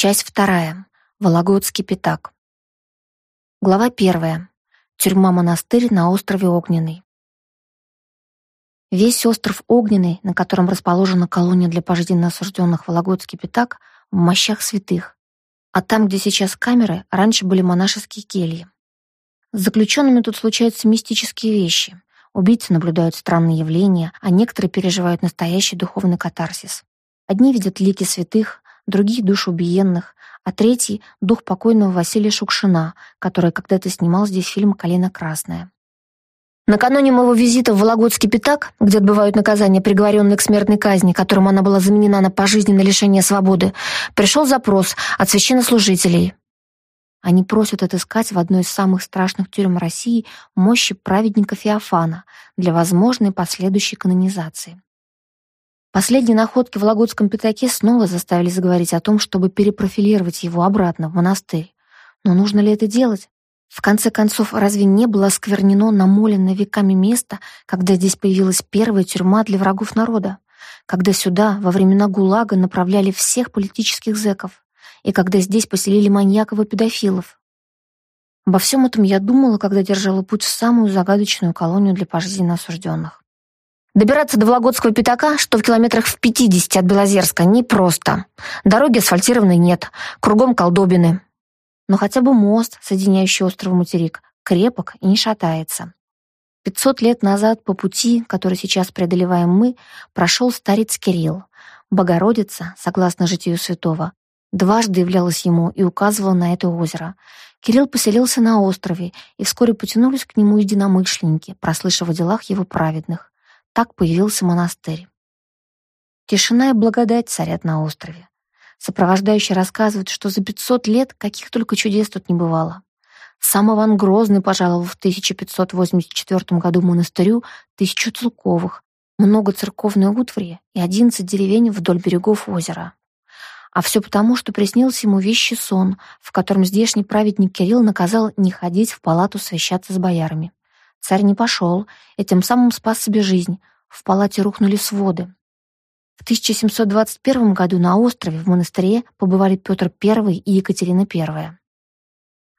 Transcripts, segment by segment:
Часть вторая. Вологодский пятак. Глава первая. Тюрьма-монастырь на острове Огненный. Весь остров Огненный, на котором расположена колония для пожизненно осужденных Вологодский пятак, в мощах святых. А там, где сейчас камеры, раньше были монашеские кельи. С заключенными тут случаются мистические вещи. Убийцы наблюдают странные явления, а некоторые переживают настоящий духовный катарсис. Одни видят лики святых, другие — душ убиенных, а третий — дух покойного Василия Шукшина, который когда-то снимал здесь фильм «Калина красная». Накануне моего визита в Вологодский пятак, где отбывают наказание приговоренные к смертной казни, которым она была заменена на пожизненное лишение свободы, пришел запрос от священнослужителей. Они просят отыскать в одной из самых страшных тюрем России мощи праведника Феофана для возможной последующей канонизации. Последние находки в Вологодском пятаке снова заставили заговорить о том, чтобы перепрофилировать его обратно в монастырь. Но нужно ли это делать? В конце концов, разве не было осквернено намоленное веками место, когда здесь появилась первая тюрьма для врагов народа? Когда сюда во времена ГУЛАГа направляли всех политических зэков? И когда здесь поселили маньяков и педофилов? Обо всем этом я думала, когда держала путь в самую загадочную колонию для пожизненно осужденных. Добираться до Вологодского пятака, что в километрах в 50 от Белозерска, непросто. Дороги асфальтированной нет, кругом колдобины. Но хотя бы мост, соединяющий остров материк, крепок и не шатается. 500 лет назад по пути, который сейчас преодолеваем мы, прошел старец Кирилл. Богородица, согласно житию святого, дважды являлась ему и указывала на это озеро. Кирилл поселился на острове, и вскоре потянулись к нему единомышленники, прослышав о делах его праведных. Так появился монастырь. Тишина и благодать царят на острове. Сопровождающие рассказывают, что за 500 лет каких только чудес тут не бывало. Сам Иван Грозный пожаловал в 1584 году монастырю тысячу целковых, много церковной утвари и 11 деревень вдоль берегов озера. А все потому, что приснился ему вещий сон, в котором здешний праведник Кирилл наказал не ходить в палату свящаться с боярами. Царь не пошел, и тем самым спас себе жизнь. В палате рухнули своды. В 1721 году на острове в монастыре побывали Петр I и Екатерина I.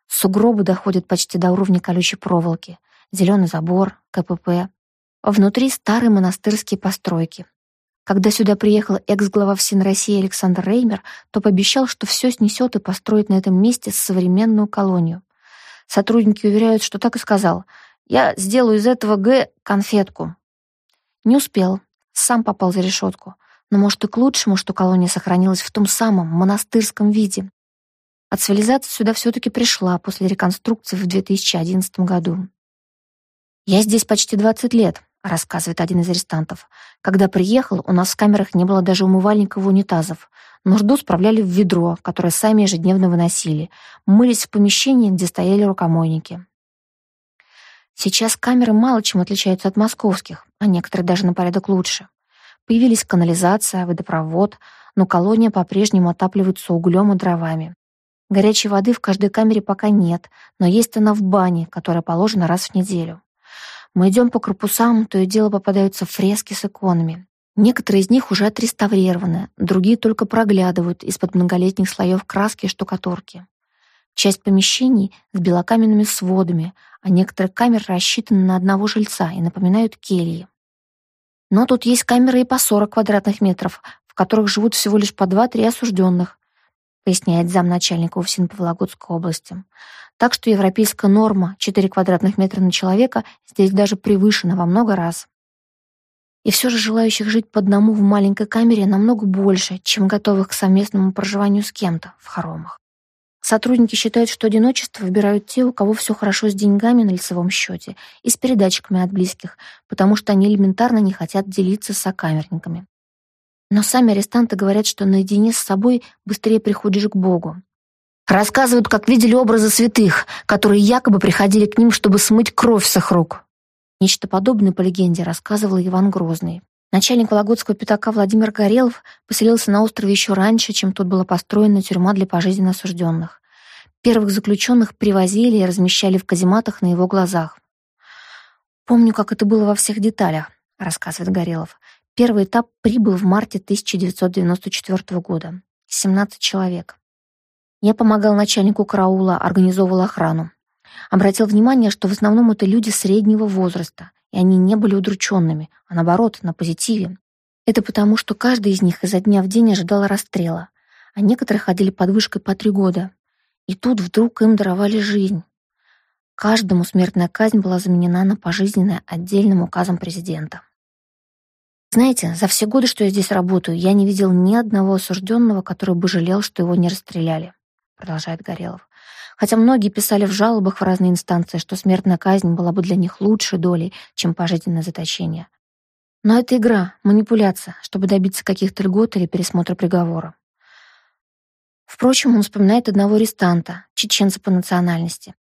Сугробы доходят почти до уровня колючей проволоки, зеленый забор, КПП. Внутри старые монастырские постройки. Когда сюда приехал экс-глава ФСИН России Александр Реймер, то пообещал, что все снесет и построит на этом месте современную колонию. Сотрудники уверяют, что так и сказал. «Я сделаю из этого Г конфетку». Не успел, сам попал за решетку. Но, может, и к лучшему, что колония сохранилась в том самом монастырском виде. А цивилизация сюда все-таки пришла после реконструкции в 2011 году. «Я здесь почти 20 лет», — рассказывает один из арестантов. «Когда приехал, у нас в камерах не было даже умывальников и унитазов. Нужду справляли в ведро, которое сами ежедневно выносили. Мылись в помещении, где стояли рукомойники. Сейчас камеры мало чем отличаются от московских, а некоторые даже на порядок лучше. Появились канализация, водопровод, но колония по-прежнему отапливается углем и дровами. Горячей воды в каждой камере пока нет, но есть она в бане, которая положена раз в неделю. Мы идем по корпусам, то и дело попадаются фрески с иконами. Некоторые из них уже отреставрированы, другие только проглядывают из-под многолетних слоев краски и штукатурки. Часть помещений с белокаменными сводами, а некоторые камеры рассчитаны на одного жильца и напоминают кельи. Но тут есть камеры и по 40 квадратных метров, в которых живут всего лишь по 2-3 осужденных, поясняет замначальника УФСИН по Вологодской области. Так что европейская норма 4 квадратных метра на человека здесь даже превышена во много раз. И все же желающих жить по одному в маленькой камере намного больше, чем готовых к совместному проживанию с кем-то в хоромах. Сотрудники считают, что одиночество выбирают те, у кого все хорошо с деньгами на лицевом счете и с передатчиками от близких, потому что они элементарно не хотят делиться с сокамерниками. Но сами арестанты говорят, что наедине с собой быстрее приходишь к Богу. Рассказывают, как видели образы святых, которые якобы приходили к ним, чтобы смыть кровь с их рук. Нечто подобное, по легенде, рассказывал Иван Грозный. Начальник Вологодского пятака Владимир Горелов поселился на острове еще раньше, чем тут была построена тюрьма для пожизненно осужденных. Первых заключенных привозили и размещали в казематах на его глазах. «Помню, как это было во всех деталях», — рассказывает Горелов. Первый этап прибыл в марте 1994 года. 17 человек. Я помогал начальнику караула, организовывал охрану. Обратил внимание, что в основном это люди среднего возраста, и они не были удрученными, а наоборот, на позитиве. Это потому, что каждый из них изо дня в день ожидал расстрела, а некоторые ходили под вышкой по три года. И тут вдруг им даровали жизнь. Каждому смертная казнь была заменена на пожизненное отдельным указом президента. Знаете, за все годы, что я здесь работаю, я не видел ни одного осужденного, который бы жалел, что его не расстреляли, продолжает Горелов. Хотя многие писали в жалобах в разные инстанции, что смертная казнь была бы для них лучшей долей, чем пожизненное заточение. Но это игра, манипуляция, чтобы добиться каких-то льгот или пересмотра приговора. Впрочем, он вспоминает одного арестанта, чеченца по национальности.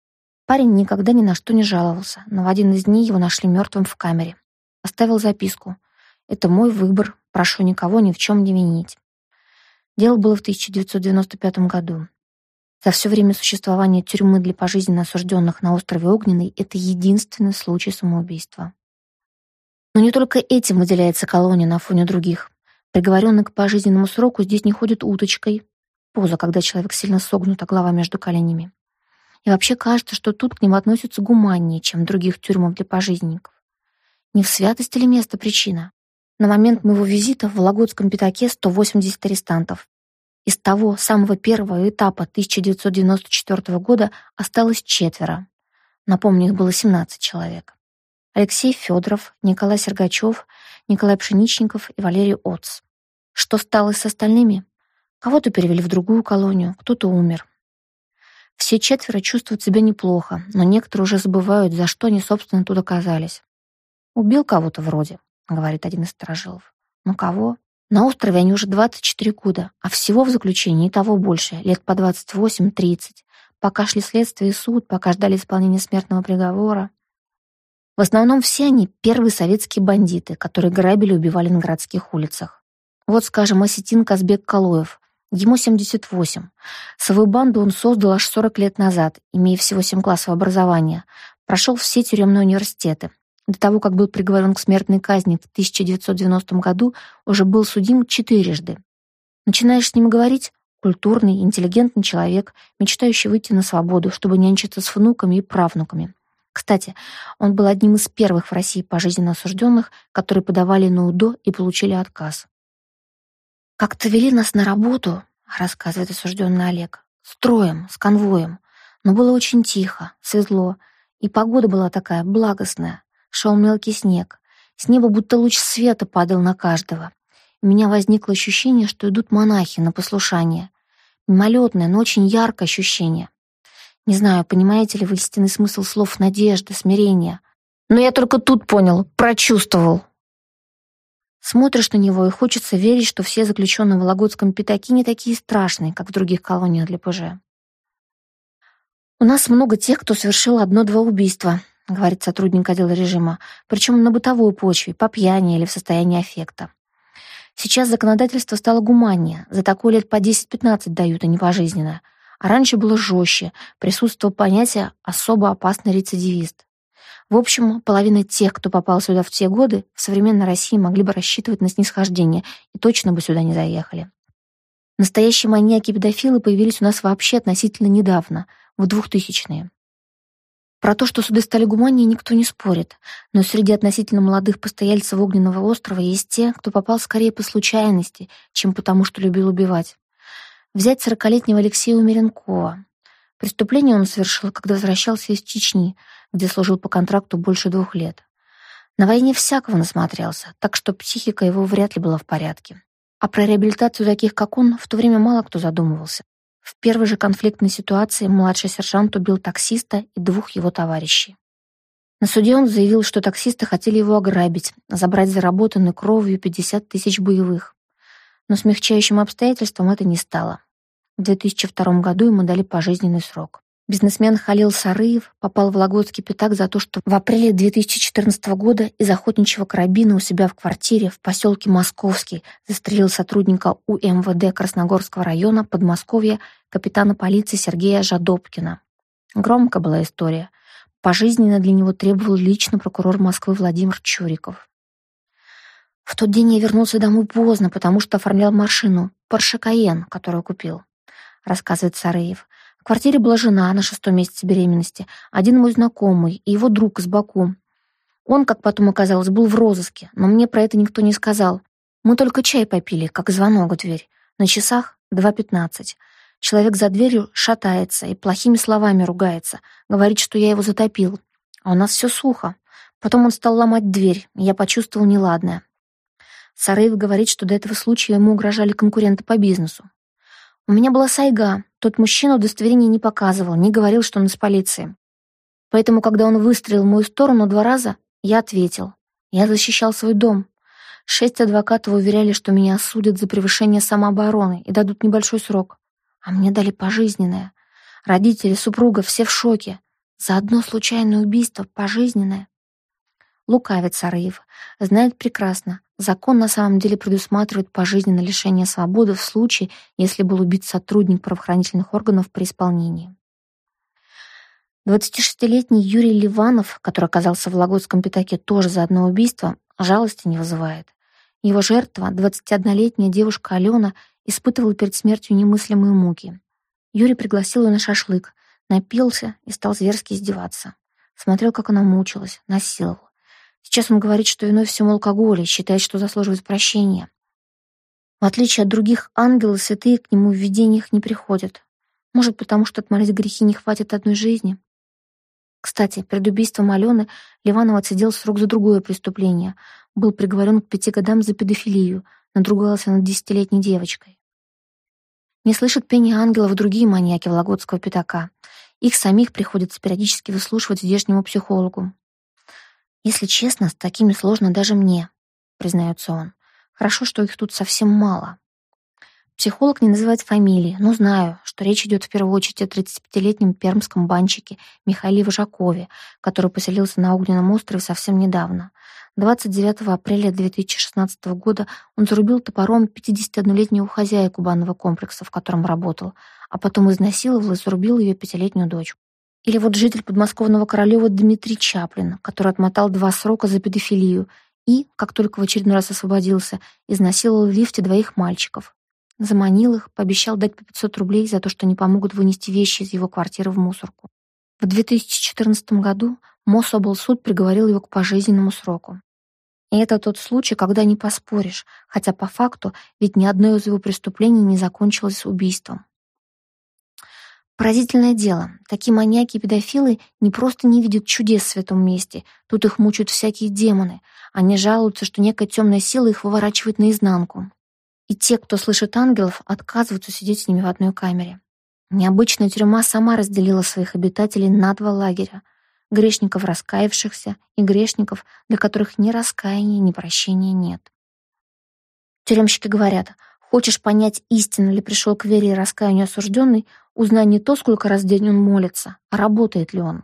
Парень никогда ни на что не жаловался, но в один из дней его нашли мертвым в камере. Оставил записку. «Это мой выбор, прошу никого ни в чем не винить». Дело было в 1995 году. За все время существования тюрьмы для пожизненно осужденных на острове Огненный это единственный случай самоубийства. Но не только этим выделяется колония на фоне других. Приговоренный к пожизненному сроку здесь не ходит уточкой. Поза, когда человек сильно согнут, а голова между коленями. И вообще кажется, что тут к ним относятся гуманнее, чем в других тюрьмах для пожизненников. Не в святости ли место причина? На момент моего визита в Вологодском пятаке 180 арестантов. Из того самого первого этапа 1994 года осталось четверо. Напомню, их было 17 человек. Алексей Федоров, Николай Сергачев, Николай Пшеничников и Валерий Оц. Что стало с остальными? Кого-то перевели в другую колонию, кто-то умер. Все четверо чувствуют себя неплохо, но некоторые уже забывают, за что они, собственно, тут оказались. «Убил кого-то вроде», — говорит один из сторожилов. «Ну кого?» На острове они уже 24 года, а всего в заключении того больше, лет по 28-30, пока шли следствие и суд, пока ждали исполнения смертного приговора. В основном все они первые советские бандиты, которые грабили и убивали на городских улицах. Вот, скажем, Осетин Казбек Калоев, Ему 78. Свою банду он создал аж 40 лет назад, имея всего 7 классов образования. Прошел все тюремные университеты. До того, как был приговорен к смертной казни в 1990 году, уже был судим четырежды. Начинаешь с ним говорить, культурный, интеллигентный человек, мечтающий выйти на свободу, чтобы нянчиться с внуками и правнуками. Кстати, он был одним из первых в России пожизненно осужденных, которые подавали на УДО и получили отказ. «Как-то вели нас на работу», — рассказывает осужденный Олег, «строем, с конвоем. Но было очень тихо, светло, и погода была такая благостная. Шел мелкий снег. С неба будто луч света падал на каждого. У меня возникло ощущение, что идут монахи на послушание. Мимолетное, но очень яркое ощущение. Не знаю, понимаете ли вы истинный смысл слов надежды, смирения. Но я только тут понял, прочувствовал. Смотришь на него, и хочется верить, что все заключенные в Вологодском пятаке не такие страшные, как в других колониях для ПЖ. «У нас много тех, кто совершил одно-два убийства», — говорит сотрудник отдела режима, причем на бытовой почве, по пьяни или в состоянии аффекта. Сейчас законодательство стало гуманнее, за такое лет по 10-15 дают, а не пожизненно. А раньше было жестче, присутствовало понятие «особо опасный рецидивист». В общем, половина тех, кто попал сюда в те годы, в современной России могли бы рассчитывать на снисхождение и точно бы сюда не заехали. Настоящие маньяки-педофилы появились у нас вообще относительно недавно, в 2000-е. Про то, что суды стали гуманнее, никто не спорит, но среди относительно молодых постояльцев Огненного острова есть те, кто попал скорее по случайности, чем потому, что любил убивать. Взять сорокалетнего Алексея Умеренкова. Преступление он совершил, когда возвращался из Чечни, где служил по контракту больше двух лет. На войне всякого насмотрелся, так что психика его вряд ли была в порядке. А про реабилитацию таких, как он, в то время мало кто задумывался. В первой же конфликтной ситуации младший сержант убил таксиста и двух его товарищей. На суде он заявил, что таксисты хотели его ограбить, забрать заработанную кровью 50 тысяч боевых. Но смягчающим обстоятельством это не стало. В 2002 году ему дали пожизненный срок. Бизнесмен Халил Сарыев попал в Вологодский пятак за то, что в апреле 2014 года из охотничьего карабина у себя в квартире в поселке Московский застрелил сотрудника УМВД Красногорского района Подмосковья капитана полиции Сергея Жадобкина. Громко была история. Пожизненно для него требовал лично прокурор Москвы Владимир Чуриков. В тот день я вернулся домой поздно, потому что оформлял машину, Porsche Cayenne, которую купил. Рассказывает Сареев. В квартире была жена на шестом месяце беременности, один мой знакомый и его друг из Баку. Он, как потом оказалось, был в розыске, но мне про это никто не сказал. Мы только чай попили, как звонок в дверь. На часах 2.15. Человек за дверью шатается и плохими словами ругается, говорит, что я его затопил. А у нас все сухо. Потом он стал ломать дверь, я почувствовал неладное. Сараев говорит, что до этого случая ему угрожали конкуренты по бизнесу. У меня была сайга. Тот мужчина удостоверение не показывал, не говорил, что он из полиции. Поэтому, когда он выстрелил в мою сторону два раза, я ответил. Я защищал свой дом. Шесть адвокатов уверяли, что меня осудят за превышение самообороны и дадут небольшой срок. А мне дали пожизненное. Родители, супруга, все в шоке. За одно случайное убийство пожизненное. Лукавец Сарыев. Знает прекрасно. Закон на самом деле предусматривает пожизненное лишение свободы в случае, если был убит сотрудник правоохранительных органов при исполнении. 26-летний Юрий Ливанов, который оказался в Вологодском пятаке тоже за одно убийство, жалости не вызывает. Его жертва, 21-летняя девушка Алена, испытывала перед смертью немыслимые муки. Юрий пригласил ее на шашлык, напился и стал зверски издеваться. Смотрел, как она мучилась, насиловал. Сейчас он говорит, что виной всему алкоголь и считает, что заслуживает прощения. В отличие от других, ангелы святые к нему в видениях не приходят. Может, потому что отмолить грехи не хватит одной жизни? Кстати, перед убийством Алены Ливанов отсидел срок за другое преступление. Был приговорен к пяти годам за педофилию, надругался над десятилетней девочкой. Не слышат пения ангелов другие маньяки Вологодского пятака. Их самих приходится периодически выслушивать здешнему психологу. «Если честно, с такими сложно даже мне», — признается он. «Хорошо, что их тут совсем мало». Психолог не называет фамилии, но знаю, что речь идет в первую очередь о 35-летнем пермском банщике Михаиле Вожакове, который поселился на Огненном острове совсем недавно. 29 апреля 2016 года он зарубил топором 51-летнюю хозяйку банного комплекса, в котором работал, а потом изнасиловал и зарубил ее пятилетнюю дочку. Или вот житель подмосковного Королева Дмитрий Чаплин, который отмотал два срока за педофилию и, как только в очередной раз освободился, изнасиловал в лифте двоих мальчиков. Заманил их, пообещал дать по 500 рублей за то, что не помогут вынести вещи из его квартиры в мусорку. В 2014 году Мособлсуд приговорил его к пожизненному сроку. И это тот случай, когда не поспоришь, хотя по факту ведь ни одно из его преступлений не закончилось убийством. Поразительное дело, такие маньяки и педофилы не просто не видят чудес в святом месте, тут их мучают всякие демоны. Они жалуются, что некая темная сила их выворачивает наизнанку. И те, кто слышит ангелов, отказываются сидеть с ними в одной камере. Необычная тюрьма сама разделила своих обитателей на два лагеря. Грешников, раскаявшихся, и грешников, для которых ни раскаяния, ни прощения нет. Тюремщики говорят, хочешь понять, истинно ли пришел к вере и раскаянию осужденный, узнай не то, сколько раз в день он молится, а работает ли он.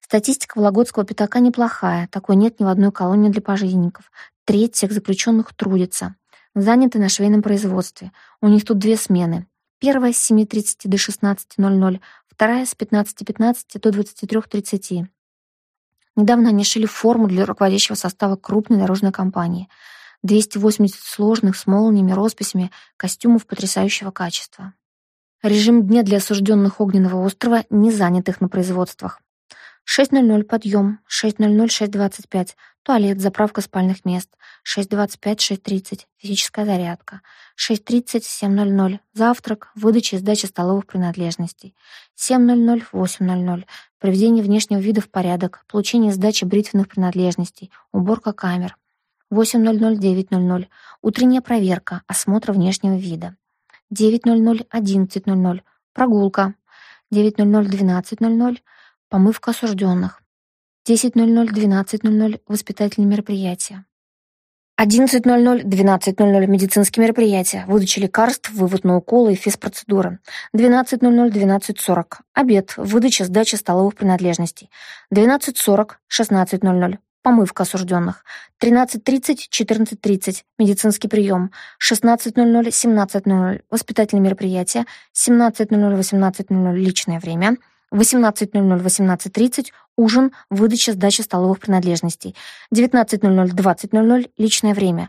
Статистика Вологодского пятака неплохая, такой нет ни в одной колонии для пожизненников. Треть всех заключенных трудится заняты на швейном производстве. У них тут две смены. Первая с 7.30 до 16.00, вторая с 15.15 до 23.30. Недавно они шили форму для руководящего состава крупной дорожной компании. 280 сложных с молниями, росписями, костюмов потрясающего качества. Режим дня для осужденных Огненного острова, не занятых на производствах. 6.00 подъем, 6.00, 6.25 туалет, заправка спальных мест, 6.25, 6.30 физическая зарядка, 6.30, 7.00 завтрак, выдача и сдача столовых принадлежностей, 7.00, 8.00 приведение внешнего вида в порядок, получение сдачи бритвенных принадлежностей, уборка камер, 8.00, 9.00 утренняя проверка, осмотр внешнего вида, 9.00, 11.00 прогулка, 9.00, 12.00 помывка осужденных, 10.00, 12.00 воспитательные мероприятия. 11.00, 12.00 медицинские мероприятия, выдача лекарств, вывод на уколы и физпроцедуры. 12.00, 12.40 обед, выдача, сдача столовых принадлежностей. 12.40, 16.00 помывка осужденных. 13.30, 14.30 медицинский прием. 16.00, 17.00 воспитательные мероприятия. 17.00, 18.00 личное время. 18.00-18.30 ужин, выдача, сдача столовых принадлежностей. 19.00-20.00 личное время.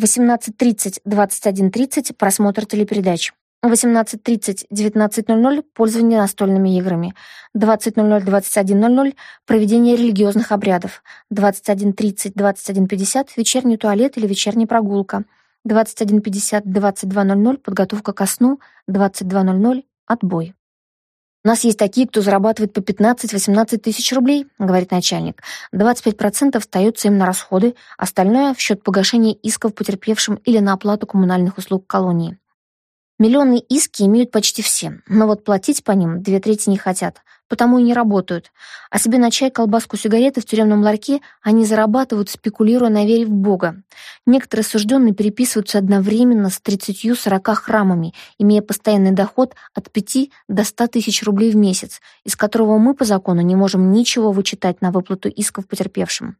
18.30-21.30 просмотр телепередач. 18.30-19.00 – пользование настольными играми. 20.00-21.00 – проведение религиозных обрядов. 21.30-21.50 – вечерний туалет или вечерняя прогулка. 21.50-22.00 – подготовка ко сну. 22.00 – отбой. «У нас есть такие, кто зарабатывает по 15-18 тысяч рублей», — говорит начальник. «25% остается им на расходы, остальное — в счет погашения исков потерпевшим или на оплату коммунальных услуг колонии. Миллионные иски имеют почти все, но вот платить по ним две трети не хотят, потому и не работают. А себе на чай, колбаску, сигареты в тюремном ларьке они зарабатывают, спекулируя на вере в Бога. Некоторые осужденные переписываются одновременно с 30-40 храмами, имея постоянный доход от 5 до 100 тысяч рублей в месяц, из которого мы по закону не можем ничего вычитать на выплату исков потерпевшим.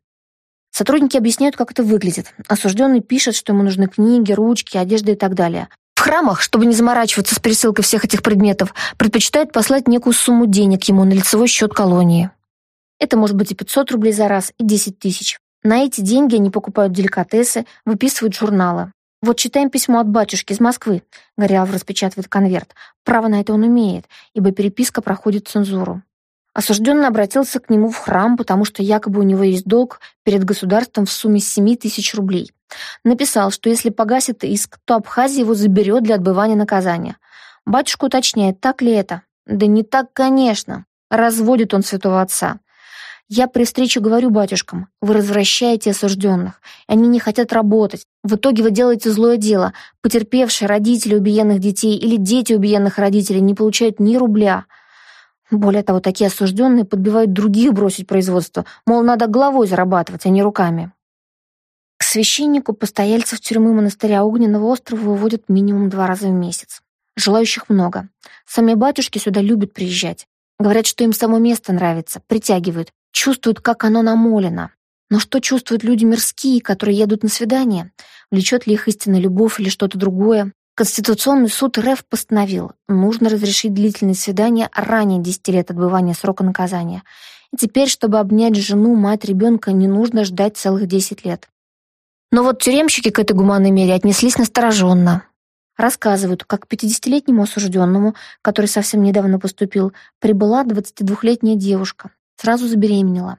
Сотрудники объясняют, как это выглядит. Осужденный пишет, что ему нужны книги, ручки, одежда и так далее. Храмах, чтобы не заморачиваться с пересылкой всех этих предметов, предпочитают послать некую сумму денег ему на лицевой счет колонии. Это может быть и 500 рублей за раз, и 10 тысяч. На эти деньги они покупают деликатесы, выписывают журналы. «Вот читаем письмо от батюшки из Москвы», — Горелов распечатывает конверт. Право на это он имеет, ибо переписка проходит цензуру. Осужденный обратился к нему в храм, потому что якобы у него есть долг перед государством в сумме 7 тысяч рублей. Написал, что если погасит иск, то Абхазия его заберет для отбывания наказания. Батюшка уточняет, так ли это? Да не так, конечно. Разводит он святого отца. Я при встрече говорю батюшкам, вы развращаете осужденных, они не хотят работать. В итоге вы делаете злое дело. Потерпевшие родители убиенных детей или дети убиенных родителей не получают ни рубля. Более того, такие осужденные подбивают других бросить производство, мол, надо головой зарабатывать, а не руками. К священнику постояльцев тюрьмы монастыря Огненного острова выводят минимум два раза в месяц. Желающих много. Сами батюшки сюда любят приезжать. Говорят, что им само место нравится, притягивают, чувствуют, как оно намолено. Но что чувствуют люди мирские, которые едут на свидание? Влечет ли их истинная любовь или что-то другое? Конституционный суд РФ постановил, нужно разрешить длительные свидания ранее 10 лет отбывания срока наказания. И теперь, чтобы обнять жену, мать ребенка, не нужно ждать целых 10 лет. Но вот тюремщики к этой гуманной мере отнеслись настороженно. Рассказывают, как к 50-летнему осужденному, который совсем недавно поступил, прибыла 22-летняя девушка. Сразу забеременела.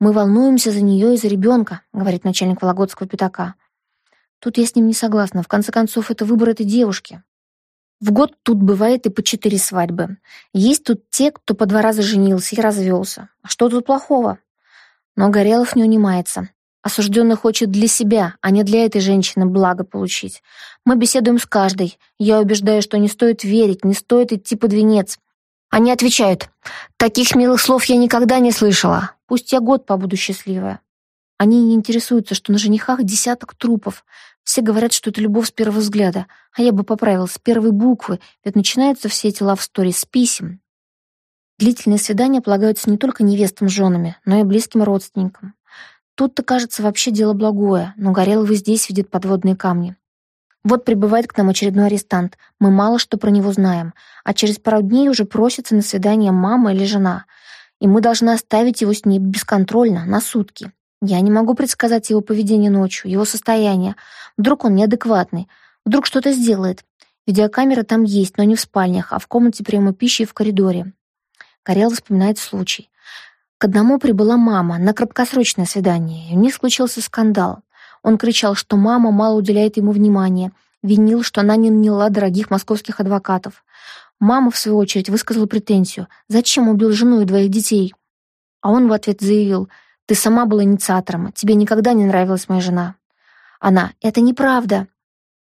«Мы волнуемся за нее и за ребенка», — говорит начальник Вологодского пятака. Тут я с ним не согласна. В конце концов, это выбор этой девушки. В год тут бывает и по четыре свадьбы. Есть тут те, кто по два раза женился и развелся. А что тут плохого? Но Горелов не унимается. Осужденный хочет для себя, а не для этой женщины благо получить. Мы беседуем с каждой. Я убеждаю, что не стоит верить, не стоит идти под венец. Они отвечают, «Таких милых слов я никогда не слышала. Пусть я год побуду счастливая». Они не интересуются, что на женихах десяток трупов. Все говорят, что это любовь с первого взгляда, а я бы поправил с первой буквы, ведь начинаются все эти лав-стори с писем. Длительные свидания полагаются не только невестам с женами, но и близким родственникам. Тут-то, кажется, вообще дело благое, но Горелов здесь видит подводные камни. Вот прибывает к нам очередной арестант. Мы мало что про него знаем, а через пару дней уже просится на свидание мама или жена, и мы должны оставить его с ней бесконтрольно, на сутки. Я не могу предсказать его поведение ночью, его состояние. Вдруг он неадекватный, вдруг что-то сделает. Видеокамера там есть, но не в спальнях, а в комнате приема пищи и в коридоре. Горел вспоминает случай. К одному прибыла мама на краткосрочное свидание, и у них случился скандал. Он кричал, что мама мало уделяет ему внимания, винил, что она не наняла дорогих московских адвокатов. Мама, в свою очередь, высказала претензию. Зачем убил жену и двоих детей? А он в ответ заявил — ты сама была инициатором. Тебе никогда не нравилась моя жена. Она. Это неправда.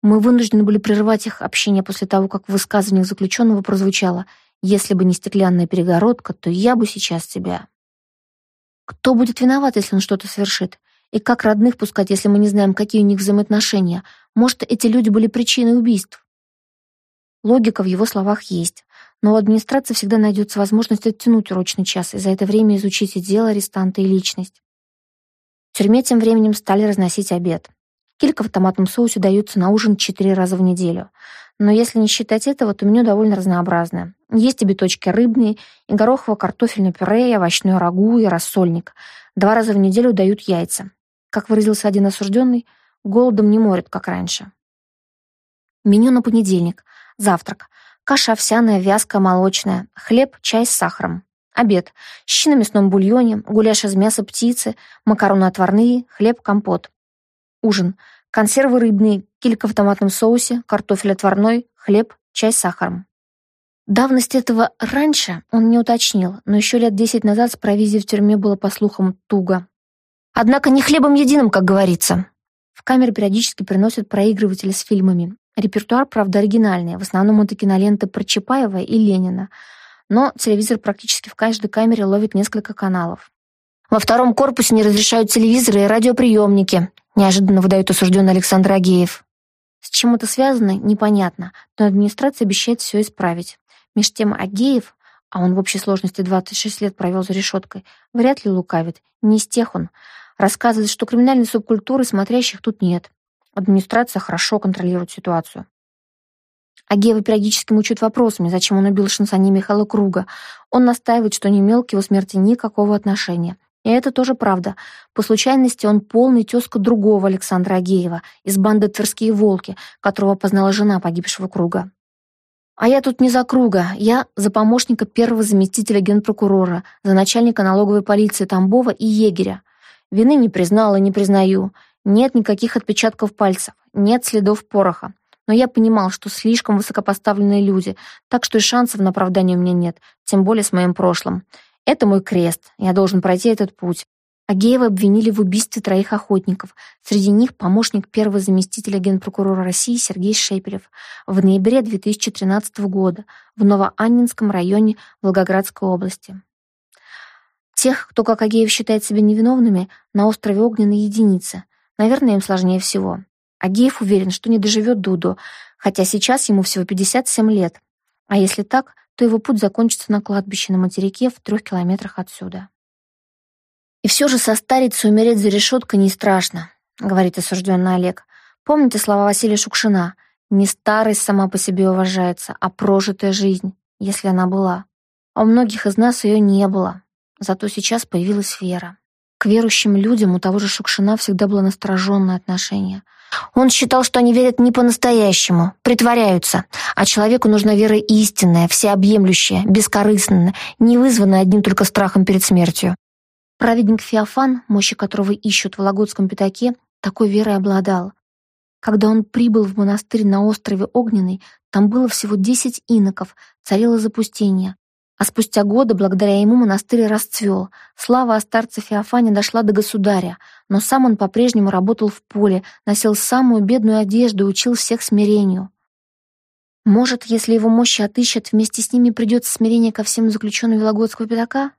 Мы вынуждены были прервать их общение после того, как в высказываниях заключенного прозвучало «Если бы не стеклянная перегородка, то я бы сейчас тебя». Кто будет виноват, если он что-то совершит? И как родных пускать, если мы не знаем, какие у них взаимоотношения? Может, эти люди были причиной убийств? Логика в его словах есть. Но у администрации всегда найдется возможность оттянуть урочный час и за это время изучить и дело арестанта, и личность. В тюрьме тем временем стали разносить обед. Килька в томатном соусе даются на ужин четыре раза в неделю. Но если не считать этого, то меню довольно разнообразное. Есть и биточки рыбные, и горохово-картофельное пюре, и овощное рагу, и рассольник. Два раза в неделю дают яйца. Как выразился один осужденный, голодом не морят, как раньше. Меню на понедельник. Завтрак. Каша овсяная, вязкая, молочная. Хлеб, чай с сахаром. Обед. Щи на мясном бульоне, гуляш из мяса птицы, макароны отварные, хлеб, компот. Ужин. Консервы рыбные, килька в томатном соусе, картофель отварной, хлеб, чай с сахаром. Давность этого раньше он не уточнил, но еще лет десять назад с провизией в тюрьме было, по слухам, туго. Однако не хлебом единым, как говорится. В камеры периодически приносят проигрыватели с фильмами. Репертуар, правда, оригинальный. В основном это киноленты про Чапаева и Ленина. Но телевизор практически в каждой камере ловит несколько каналов. Во втором корпусе не разрешают телевизоры и радиоприемники, неожиданно выдает осужденный Александр Агеев. С чем это связано, непонятно, но администрация обещает все исправить. Меж тем Агеев, а он в общей сложности 26 лет провел за решеткой, вряд ли лукавит, не из тех он. Рассказывает, что криминальной субкультуры смотрящих тут нет. Администрация хорошо контролирует ситуацию. Агеева периодически мучают вопросами, зачем он убил шансоне Михаила Круга. Он настаивает, что не имел к его смерти никакого отношения. И это тоже правда. По случайности он полный тезка другого Александра Агеева из банды «Тверские волки», которого познала жена погибшего Круга. А я тут не за Круга, я за помощника первого заместителя генпрокурора, за начальника налоговой полиции Тамбова и егеря. Вины не признала, не признаю. Нет никаких отпечатков пальцев, нет следов пороха. Но я понимал, что слишком высокопоставленные люди, так что и шансов на оправдание у меня нет, тем более с моим прошлым. Это мой крест, я должен пройти этот путь. Агеева обвинили в убийстве троих охотников. Среди них помощник первого заместителя генпрокурора России Сергей Шепелев в ноябре 2013 года в Новоаннинском районе Волгоградской области. Тех, кто, как Агеев считает себя невиновными, на острове Огненной единицы. Наверное, им сложнее всего. Агеев уверен, что не доживет Дуду, хотя сейчас ему всего 57 лет. А если так, то его путь закончится на кладбище на материке в трех километрах отсюда. «И все же состариться и умереть за решеткой не страшно», — говорит осужденный Олег. «Помните слова Василия Шукшина? Не старость сама по себе уважается, а прожитая жизнь, если она была. А у многих из нас ее не было. Зато сейчас появилась вера. К верующим людям у того же Шукшина всегда было настороженное отношение. Он считал, что они верят не по-настоящему, притворяются, а человеку нужна вера истинная, всеобъемлющая, бескорыстная, не вызванная одним только страхом перед смертью. Праведник Феофан, мощи которого ищут в Вологодском пятаке, такой верой обладал. Когда он прибыл в монастырь на острове Огненный, там было всего десять иноков, царило запустение. А спустя годы, благодаря ему, монастырь расцвел. Слава о старце Феофане дошла до государя, но сам он по-прежнему работал в поле, носил самую бедную одежду и учил всех смирению. Может, если его мощи отыщут, вместе с ними придет смирение ко всем заключенным Вологодского пятака?